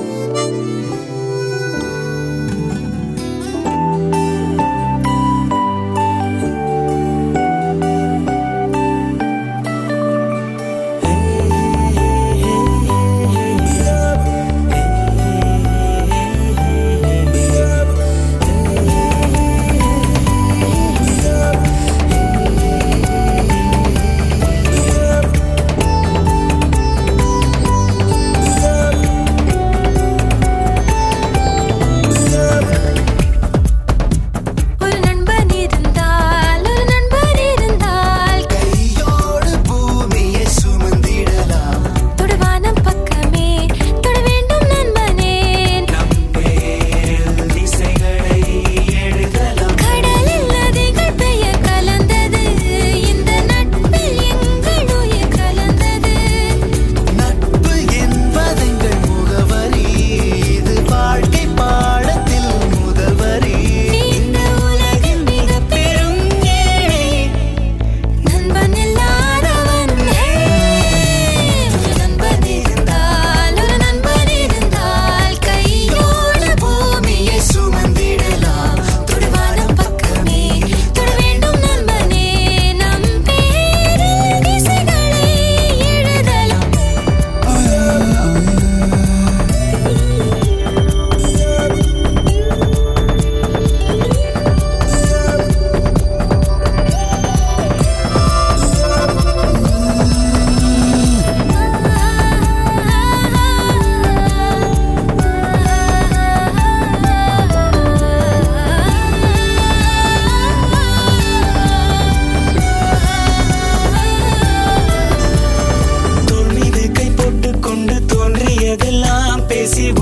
Bye. красиво.